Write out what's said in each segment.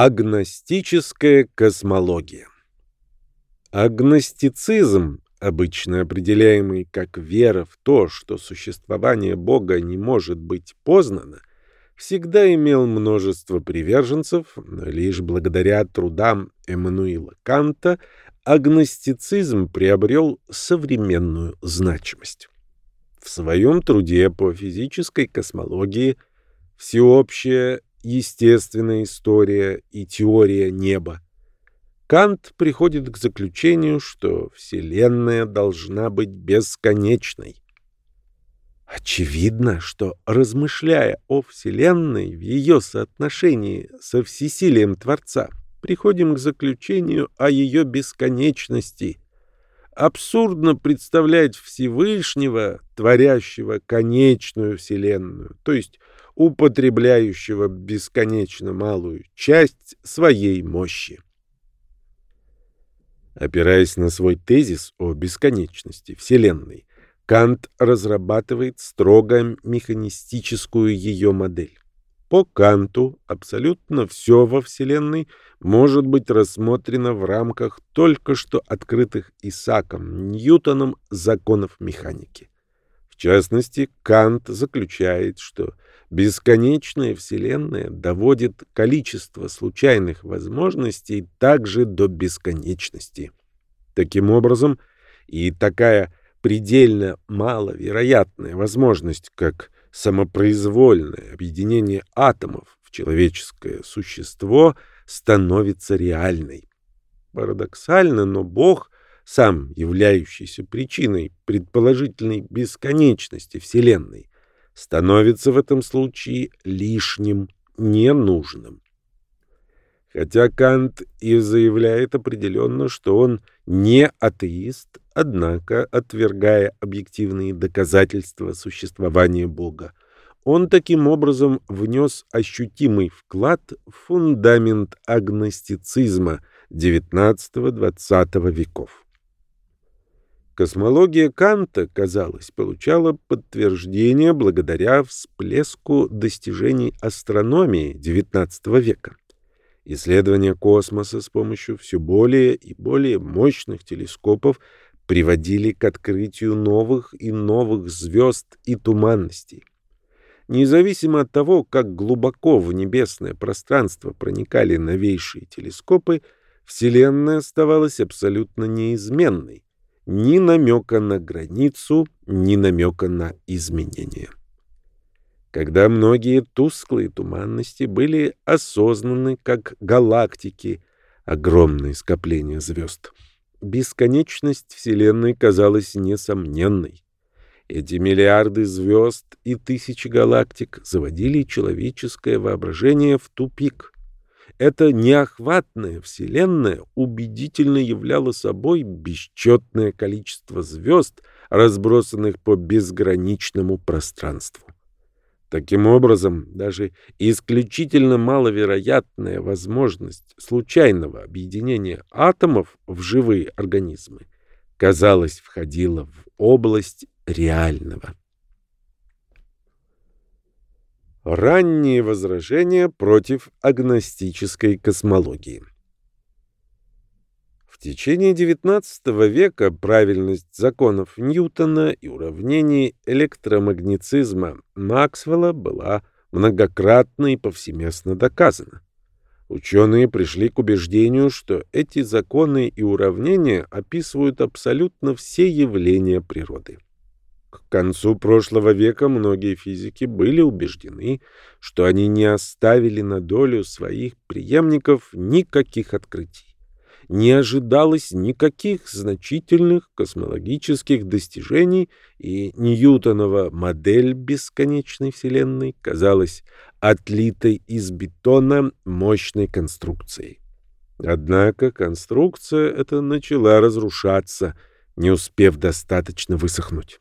Агностическая космология Агностицизм, обычно определяемый как вера в то, что существование Бога не может быть познано, всегда имел множество приверженцев, но лишь благодаря трудам Эммануила Канта агностицизм приобрел современную значимость. В своем труде по физической космологии всеобщая естественная история и теория неба. Кант приходит к заключению, что Вселенная должна быть бесконечной. Очевидно, что, размышляя о Вселенной в ее соотношении со всесилием Творца, приходим к заключению о ее бесконечности. Абсурдно представлять Всевышнего, творящего конечную Вселенную, то есть употребляющего бесконечно малую часть своей мощи. Опираясь на свой тезис о бесконечности Вселенной, Кант разрабатывает строго механистическую ее модель. По Канту абсолютно все во Вселенной может быть рассмотрено в рамках только что открытых Исааком Ньютоном законов механики. В частности, Кант заключает, что Бесконечная Вселенная доводит количество случайных возможностей также до бесконечности. Таким образом, и такая предельно маловероятная возможность, как самопроизвольное объединение атомов в человеческое существо, становится реальной. Парадоксально, но Бог, сам являющийся причиной предположительной бесконечности Вселенной, становится в этом случае лишним, ненужным. Хотя Кант и заявляет определенно, что он не атеист, однако, отвергая объективные доказательства существования Бога, он таким образом внес ощутимый вклад в фундамент агностицизма XIX-XX веков. Космология Канта, казалось, получала подтверждение благодаря всплеску достижений астрономии XIX века. Исследования космоса с помощью все более и более мощных телескопов приводили к открытию новых и новых звезд и туманностей. Независимо от того, как глубоко в небесное пространство проникали новейшие телескопы, Вселенная оставалась абсолютно неизменной ни намека на границу, ни намека на изменение. Когда многие тусклые туманности были осознаны как галактики, огромные скопления звезд, бесконечность Вселенной казалась несомненной. Эти миллиарды звезд и тысячи галактик заводили человеческое воображение в тупик — эта неохватная Вселенная убедительно являла собой бесчетное количество звезд, разбросанных по безграничному пространству. Таким образом, даже исключительно маловероятная возможность случайного объединения атомов в живые организмы, казалось, входила в область реального. Ранние возражения против агностической космологии. В течение XIX века правильность законов Ньютона и уравнений электромагнетизма Максвелла была многократно и повсеместно доказана. Ученые пришли к убеждению, что эти законы и уравнения описывают абсолютно все явления природы. К концу прошлого века многие физики были убеждены, что они не оставили на долю своих преемников никаких открытий. Не ожидалось никаких значительных космологических достижений, и Ньютонова модель бесконечной Вселенной казалась отлитой из бетона мощной конструкцией. Однако конструкция эта начала разрушаться, не успев достаточно высохнуть.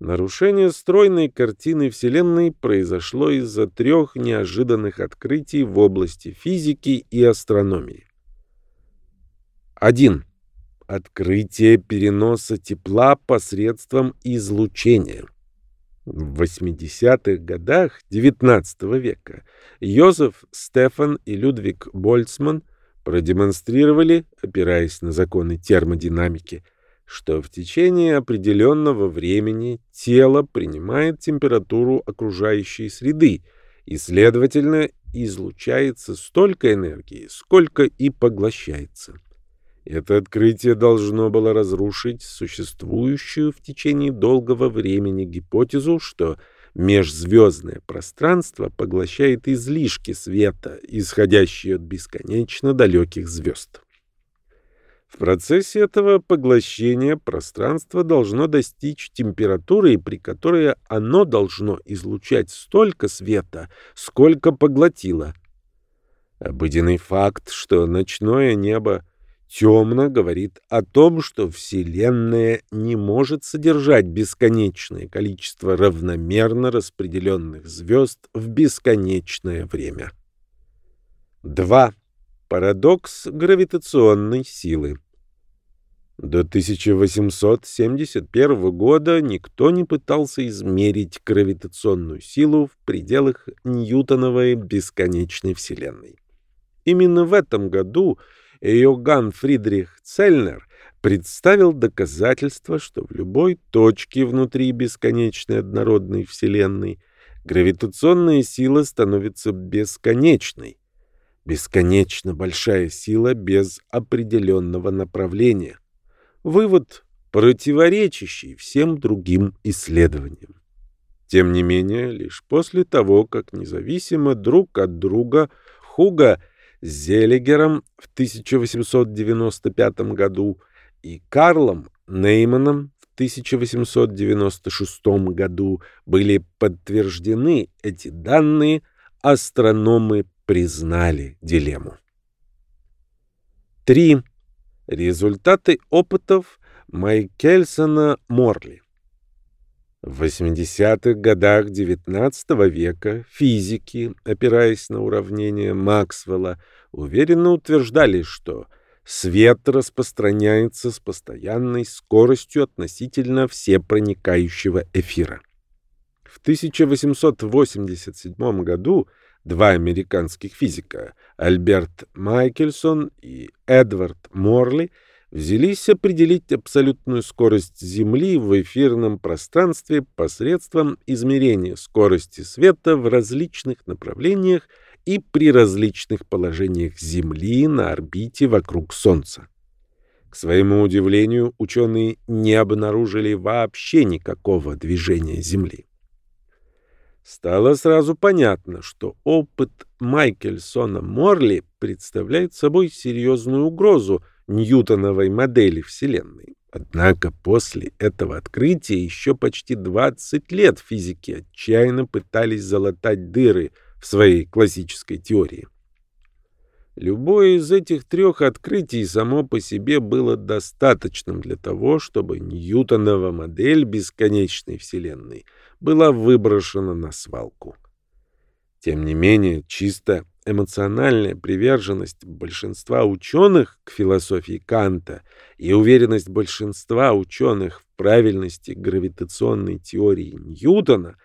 Нарушение стройной картины Вселенной произошло из-за трех неожиданных открытий в области физики и астрономии. 1. Открытие переноса тепла посредством излучения. В 80-х годах XIX века Йозеф Стефан и Людвиг Больцман продемонстрировали, опираясь на законы термодинамики, что в течение определенного времени тело принимает температуру окружающей среды и, следовательно, излучается столько энергии, сколько и поглощается. Это открытие должно было разрушить существующую в течение долгого времени гипотезу, что межзвездное пространство поглощает излишки света, исходящие от бесконечно далеких звезд. В процессе этого поглощения пространство должно достичь температуры, при которой оно должно излучать столько света, сколько поглотило. Обыденный факт, что ночное небо темно, говорит о том, что Вселенная не может содержать бесконечное количество равномерно распределенных звезд в бесконечное время. 2. Парадокс гравитационной силы. До 1871 года никто не пытался измерить гравитационную силу в пределах Ньютоновой бесконечной Вселенной. Именно в этом году Иоганн Фридрих Цельнер представил доказательство, что в любой точке внутри бесконечной однородной Вселенной гравитационная сила становится бесконечной, Бесконечно большая сила без определенного направления. Вывод, противоречащий всем другим исследованиям. Тем не менее, лишь после того, как независимо друг от друга Хуга с Зелигером в 1895 году и Карлом Нейманом в 1896 году были подтверждены эти данные, астрономы признали дилемму. 3. Результаты опытов Майкельсона Морли. В 80-х годах XIX века физики, опираясь на уравнения Максвелла, уверенно утверждали, что свет распространяется с постоянной скоростью относительно всепроникающего эфира. В 1887 году Два американских физика, Альберт Майкельсон и Эдвард Морли, взялись определить абсолютную скорость Земли в эфирном пространстве посредством измерения скорости света в различных направлениях и при различных положениях Земли на орбите вокруг Солнца. К своему удивлению, ученые не обнаружили вообще никакого движения Земли. Стало сразу понятно, что опыт Майкельсона Морли представляет собой серьезную угрозу Ньютоновой модели Вселенной. Однако после этого открытия еще почти 20 лет физики отчаянно пытались залатать дыры в своей классической теории. Любое из этих трех открытий само по себе было достаточным для того, чтобы Ньютонова модель бесконечной Вселенной — была выброшена на свалку. Тем не менее, чисто эмоциональная приверженность большинства ученых к философии Канта и уверенность большинства ученых в правильности гравитационной теории Ньютона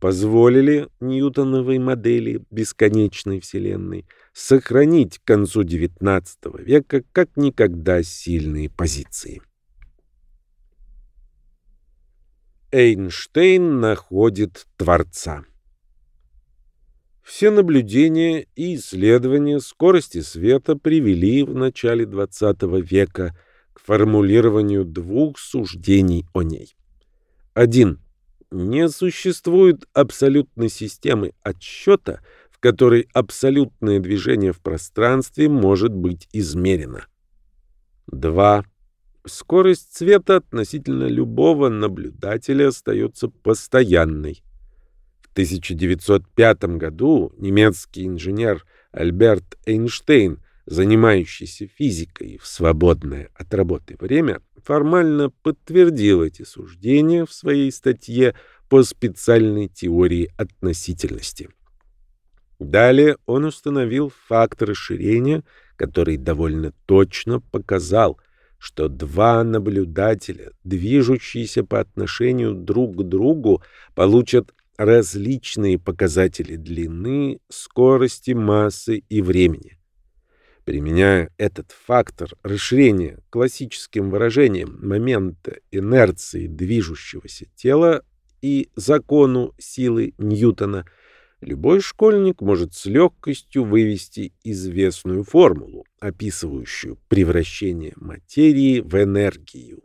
позволили Ньютоновой модели бесконечной Вселенной сохранить к концу XIX века как никогда сильные позиции. Эйнштейн находит Творца. Все наблюдения и исследования скорости света привели в начале XX века к формулированию двух суждений о ней. Один. Не существует абсолютной системы отсчета, в которой абсолютное движение в пространстве может быть измерено. Два. Скорость света относительно любого наблюдателя остается постоянной. В 1905 году немецкий инженер Альберт Эйнштейн, занимающийся физикой в свободное от работы время, формально подтвердил эти суждения в своей статье по специальной теории относительности. Далее он установил факт расширения, который довольно точно показал – что два наблюдателя, движущиеся по отношению друг к другу, получат различные показатели длины, скорости, массы и времени. Применяя этот фактор расширения классическим выражением момента инерции движущегося тела и закону силы Ньютона – Любой школьник может с легкостью вывести известную формулу, описывающую превращение материи в энергию.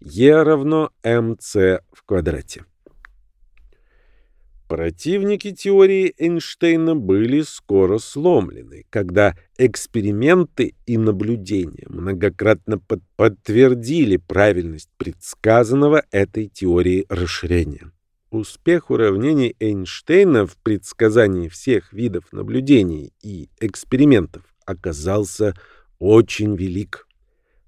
Е равно МЦ в квадрате. Противники теории Эйнштейна были скоро сломлены, когда эксперименты и наблюдения многократно под подтвердили правильность предсказанного этой теории расширения. Успех уравнений Эйнштейна в предсказании всех видов наблюдений и экспериментов оказался очень велик.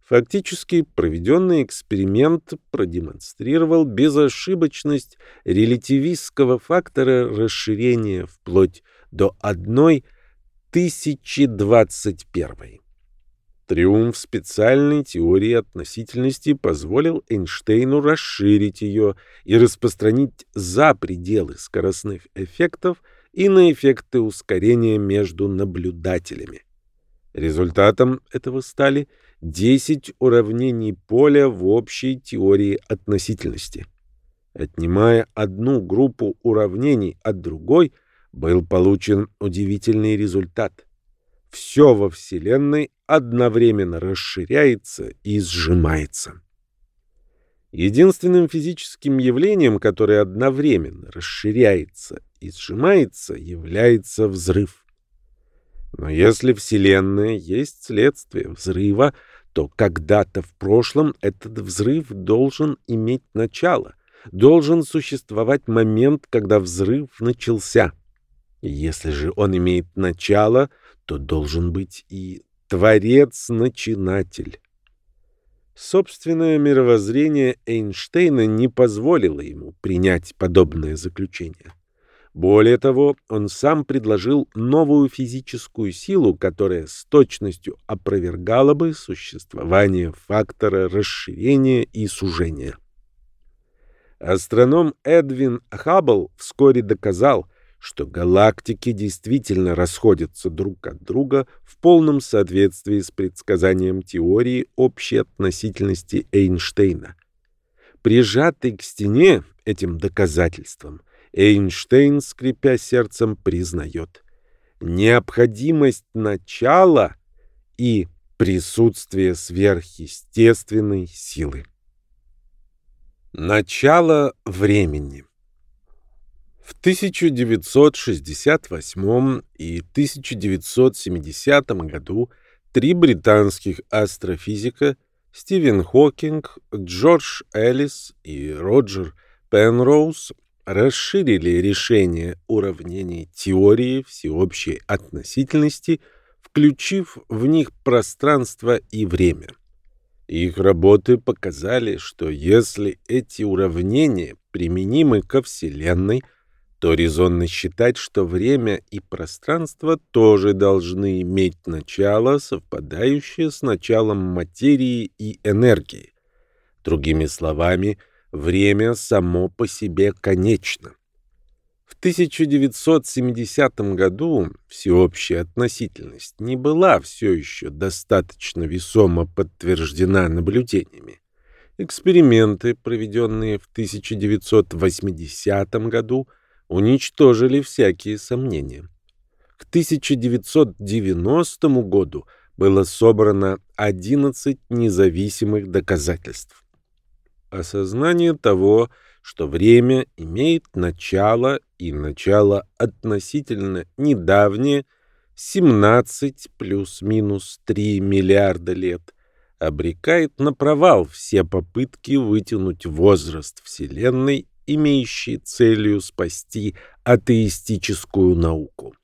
Фактически, проведенный эксперимент продемонстрировал безошибочность релятивистского фактора расширения вплоть до 1 1021. Триумф специальной теории относительности позволил Эйнштейну расширить ее и распространить за пределы скоростных эффектов и на эффекты ускорения между наблюдателями. Результатом этого стали 10 уравнений поля в общей теории относительности. Отнимая одну группу уравнений от другой, был получен удивительный результат все во Вселенной одновременно расширяется и сжимается. Единственным физическим явлением, которое одновременно расширяется и сжимается, является взрыв. Но если Вселенная есть следствие взрыва, то когда-то в прошлом этот взрыв должен иметь начало, должен существовать момент, когда взрыв начался. Если же он имеет начало — то должен быть и Творец-начинатель. Собственное мировоззрение Эйнштейна не позволило ему принять подобное заключение. Более того, он сам предложил новую физическую силу, которая с точностью опровергала бы существование фактора расширения и сужения. Астроном Эдвин Хаббл вскоре доказал, что галактики действительно расходятся друг от друга в полном соответствии с предсказанием теории общей относительности Эйнштейна. Прижатый к стене этим доказательством, Эйнштейн, скрипя сердцем, признает необходимость начала и присутствие сверхъестественной силы. Начало времени в 1968 и 1970 году три британских астрофизика Стивен Хокинг, Джордж Эллис и Роджер Пенроуз расширили решение уравнений теории всеобщей относительности, включив в них пространство и время. Их работы показали, что если эти уравнения применимы ко Вселенной – то резонно считать, что время и пространство тоже должны иметь начало, совпадающее с началом материи и энергии. Другими словами, время само по себе конечно. В 1970 году всеобщая относительность не была все еще достаточно весомо подтверждена наблюдениями. Эксперименты, проведенные в 1980 году, уничтожили всякие сомнения. К 1990 году было собрано 11 независимых доказательств. Осознание того, что время имеет начало и начало относительно недавнее, 17 плюс-минус 3 миллиарда лет, обрекает на провал все попытки вытянуть возраст Вселенной имеющие целью спасти атеистическую науку.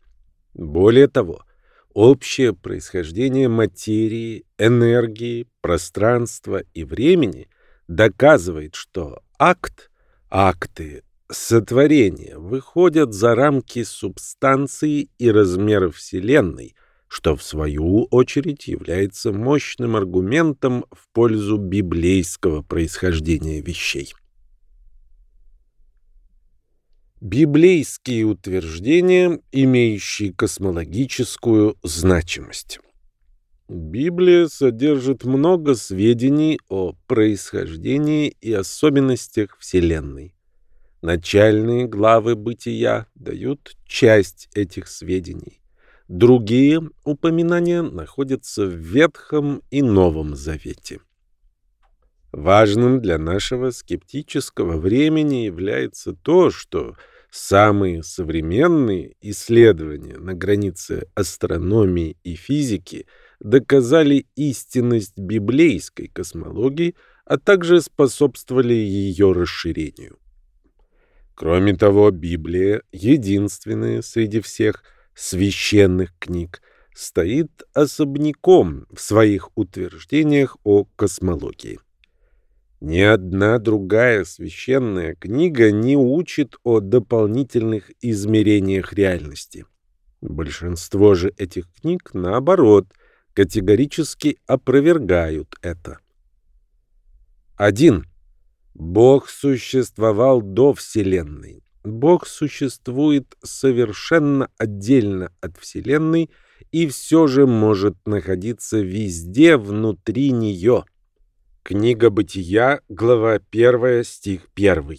Более того, общее происхождение материи, энергии, пространства и времени доказывает, что акт, акты сотворения выходят за рамки субстанции и размеров Вселенной, что в свою очередь является мощным аргументом в пользу библейского происхождения вещей. Библейские утверждения, имеющие космологическую значимость. Библия содержит много сведений о происхождении и особенностях Вселенной. Начальные главы бытия дают часть этих сведений. Другие упоминания находятся в Ветхом и Новом Завете. Важным для нашего скептического времени является то, что самые современные исследования на границе астрономии и физики доказали истинность библейской космологии, а также способствовали ее расширению. Кроме того, Библия, единственная среди всех – священных книг, стоит особняком в своих утверждениях о космологии. Ни одна другая священная книга не учит о дополнительных измерениях реальности. Большинство же этих книг, наоборот, категорически опровергают это. 1. Бог существовал до Вселенной. Бог существует совершенно отдельно от Вселенной и все же может находиться везде внутри нее. Книга Бытия, глава 1, стих 1.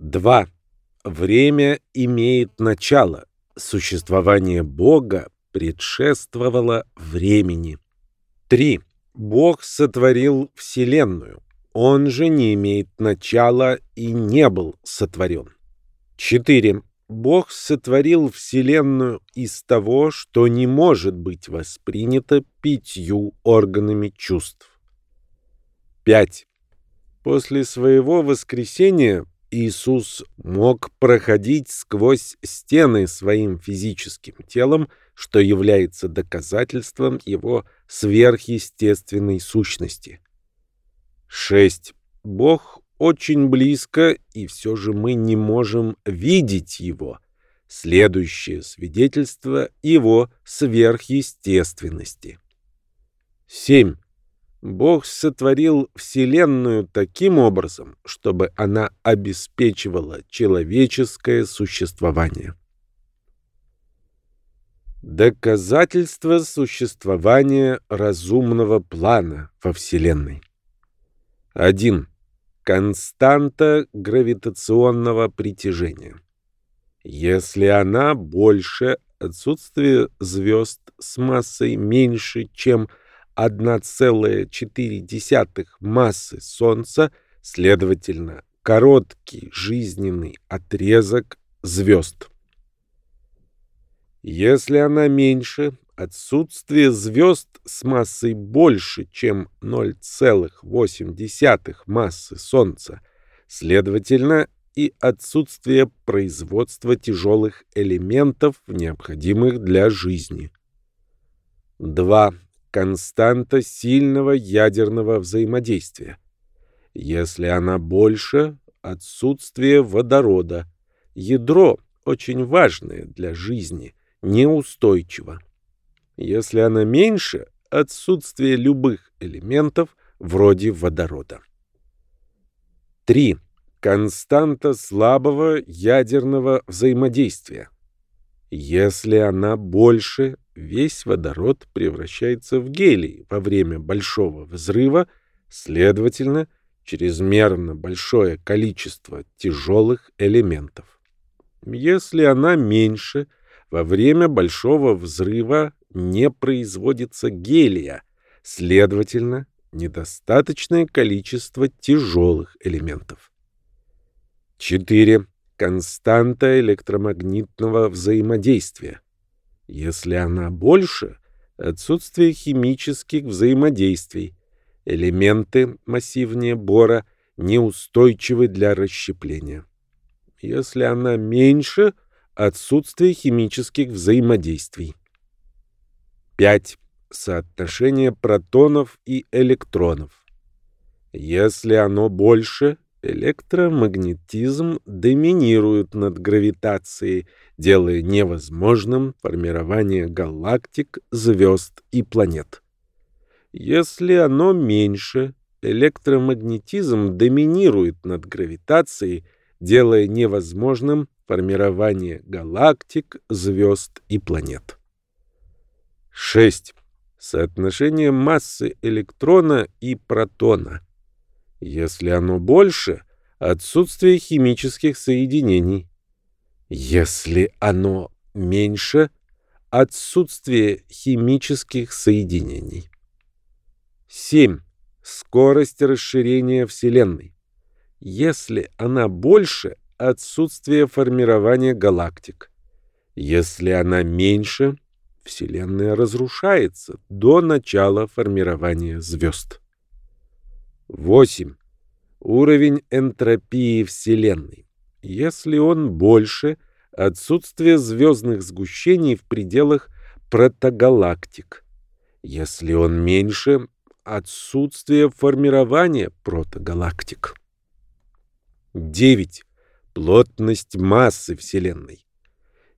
2. Время имеет начало. Существование Бога предшествовало времени. 3. Бог сотворил Вселенную. Он же не имеет начала и не был сотворен. 4. Бог сотворил Вселенную из того, что не может быть воспринято пятью органами чувств. 5. После своего воскресения Иисус мог проходить сквозь стены своим физическим телом, что является доказательством его сверхъестественной сущности. 6. Бог очень близко, и все же мы не можем видеть его. Следующее свидетельство его сверхъестественности. 7. Бог сотворил Вселенную таким образом, чтобы она обеспечивала человеческое существование. Доказательство существования разумного плана во Вселенной. 1. Константа гравитационного притяжения. Если она больше отсутствия звезд с массой меньше, чем 1,4 массы Солнца, следовательно, короткий жизненный отрезок звезд. Если она меньше, отсутствие звезд с массой больше, чем 0,8 массы Солнца, следовательно, и отсутствие производства тяжелых элементов, необходимых для жизни. 2. Константа сильного ядерного взаимодействия. Если она больше, отсутствие водорода. Ядро, очень важное для жизни, неустойчиво. Если она меньше, отсутствие любых элементов вроде водорода. 3. Константа слабого ядерного взаимодействия. Если она больше, весь водород превращается в гелий во время большого взрыва, следовательно, чрезмерно большое количество тяжелых элементов. Если она меньше, во время большого взрыва не производится гелия, следовательно, недостаточное количество тяжелых элементов. 4. Константа электромагнитного взаимодействия. Если она больше, отсутствие химических взаимодействий. Элементы массивнее бора неустойчивы для расщепления. Если она меньше, отсутствие химических взаимодействий. 5. Соотношение протонов и электронов. Если оно больше, электромагнетизм доминирует над гравитацией, делая невозможным формирование галактик, звезд и планет. Если оно меньше, электромагнетизм доминирует над гравитацией, делая невозможным формирование галактик, звезд и планет. 6. Соотношение массы электрона и протона. Если оно больше, отсутствие химических соединений. Если оно меньше, отсутствие химических соединений. 7. Скорость расширения Вселенной. Если она больше, отсутствие формирования галактик. Если она меньше, Вселенная разрушается до начала формирования звезд. 8. Уровень энтропии Вселенной. Если он больше, отсутствие звездных сгущений в пределах протогалактик. Если он меньше, отсутствие формирования протогалактик. 9. Плотность массы Вселенной.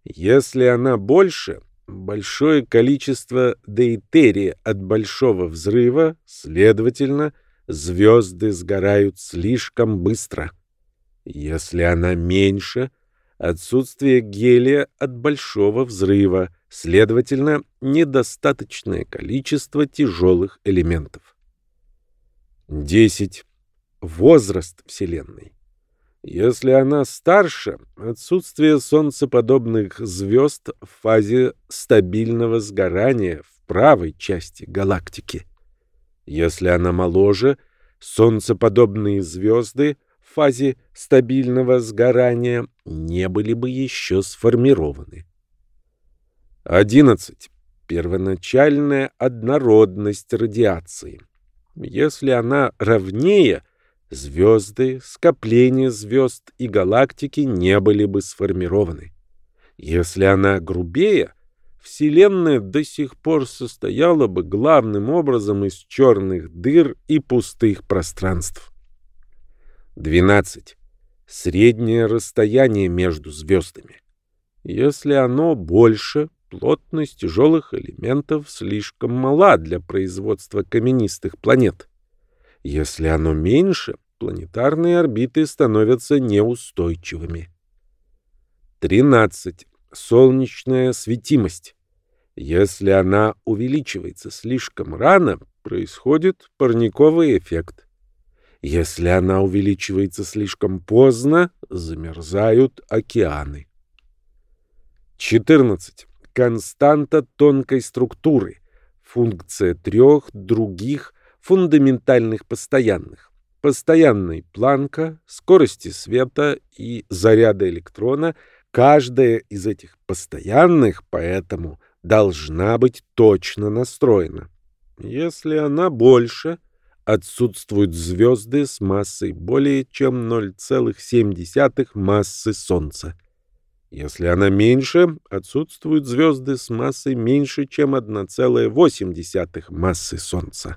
Если она больше, большое количество дейтерия от большого взрыва, следовательно, звезды сгорают слишком быстро. Если она меньше, отсутствие гелия от большого взрыва, следовательно, недостаточное количество тяжелых элементов. 10. Возраст Вселенной. Если она старше, отсутствие солнцеподобных звезд в фазе стабильного сгорания в правой части галактики. Если она моложе, солнцеподобные звезды в фазе стабильного сгорания не были бы еще сформированы. 11. Первоначальная однородность радиации. Если она равнее, звезды, скопления звезд и галактики не были бы сформированы. Если она грубее, Вселенная до сих пор состояла бы главным образом из черных дыр и пустых пространств. 12. Среднее расстояние между звездами. Если оно больше, плотность тяжелых элементов слишком мала для производства каменистых планет. Если оно меньше, планетарные орбиты становятся неустойчивыми. 13. Солнечная светимость. Если она увеличивается слишком рано, происходит парниковый эффект. Если она увеличивается слишком поздно, замерзают океаны. 14. Константа тонкой структуры. Функция трех других фундаментальных постоянных постоянной Планка, скорости света и заряда электрона, каждая из этих постоянных поэтому должна быть точно настроена. Если она больше, отсутствуют звезды с массой более чем 0,7 массы Солнца. Если она меньше, отсутствуют звезды с массой меньше, чем 1,8 массы Солнца.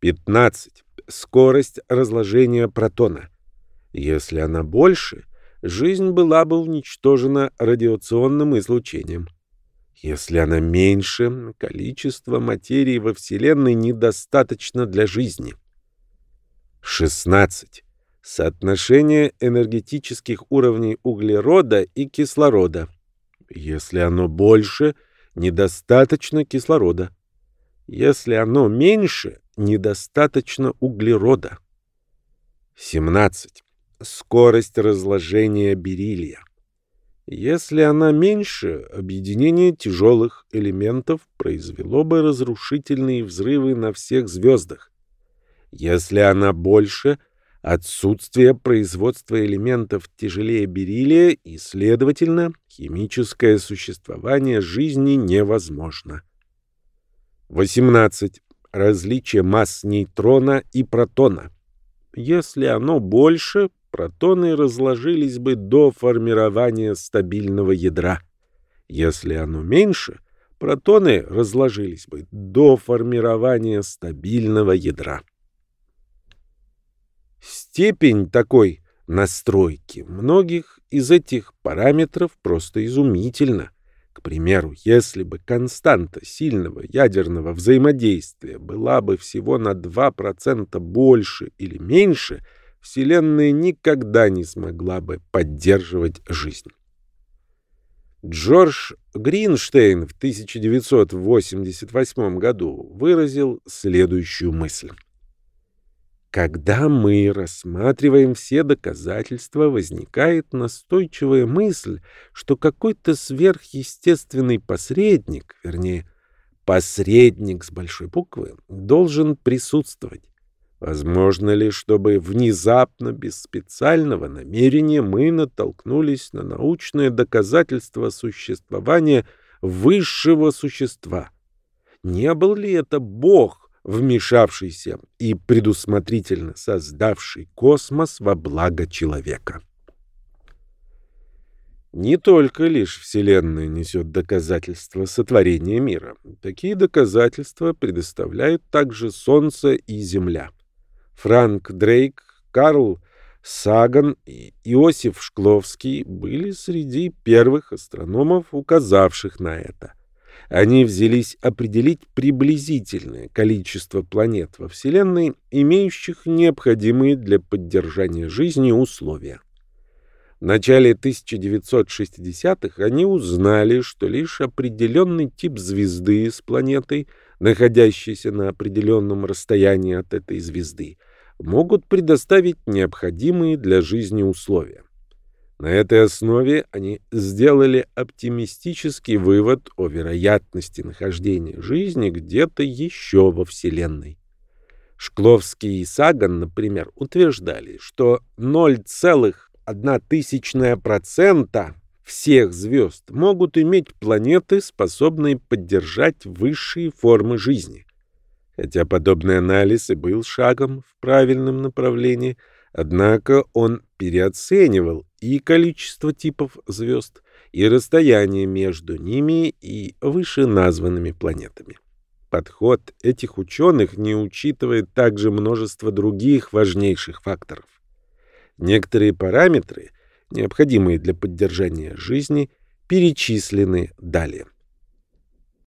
15 скорость разложения протона. Если она больше, жизнь была бы уничтожена радиационным излучением. Если она меньше, количество материи во Вселенной недостаточно для жизни. 16. Соотношение энергетических уровней углерода и кислорода. Если оно больше, недостаточно кислорода. Если оно меньше, недостаточно углерода. 17. Скорость разложения бериллия. Если она меньше, объединение тяжелых элементов произвело бы разрушительные взрывы на всех звездах. Если она больше, отсутствие производства элементов тяжелее бериллия и, следовательно, химическое существование жизни невозможно. 18 различие масс нейтрона и протона. Если оно больше, протоны разложились бы до формирования стабильного ядра. Если оно меньше, протоны разложились бы до формирования стабильного ядра. Степень такой настройки многих из этих параметров просто изумительна. К примеру, если бы константа сильного ядерного взаимодействия была бы всего на 2% больше или меньше, Вселенная никогда не смогла бы поддерживать жизнь. Джордж Гринштейн в 1988 году выразил следующую мысль. Когда мы рассматриваем все доказательства, возникает настойчивая мысль, что какой-то сверхъестественный посредник, вернее, посредник с большой буквы, должен присутствовать. Возможно ли, чтобы внезапно, без специального намерения, мы натолкнулись на научное доказательство существования высшего существа? Не был ли это Бог, вмешавшийся и предусмотрительно создавший космос во благо человека? Не только лишь Вселенная несет доказательства сотворения мира. Такие доказательства предоставляют также Солнце и Земля. Франк Дрейк, Карл Саган и Иосиф Шкловский были среди первых астрономов, указавших на это. Они взялись определить приблизительное количество планет во Вселенной, имеющих необходимые для поддержания жизни условия. В начале 1960-х они узнали, что лишь определенный тип звезды с планетой, находящейся на определенном расстоянии от этой звезды, могут предоставить необходимые для жизни условия. На этой основе они сделали оптимистический вывод о вероятности нахождения жизни где-то еще во Вселенной. Шкловский и Саган, например, утверждали, что 0,1% всех звезд могут иметь планеты, способные поддержать высшие формы жизни. Хотя подобный анализ и был шагом в правильном направлении, однако он переоценивал и количество типов звезд, и расстояние между ними и вышеназванными планетами. Подход этих ученых не учитывает также множество других важнейших факторов. Некоторые параметры, необходимые для поддержания жизни, перечислены далее.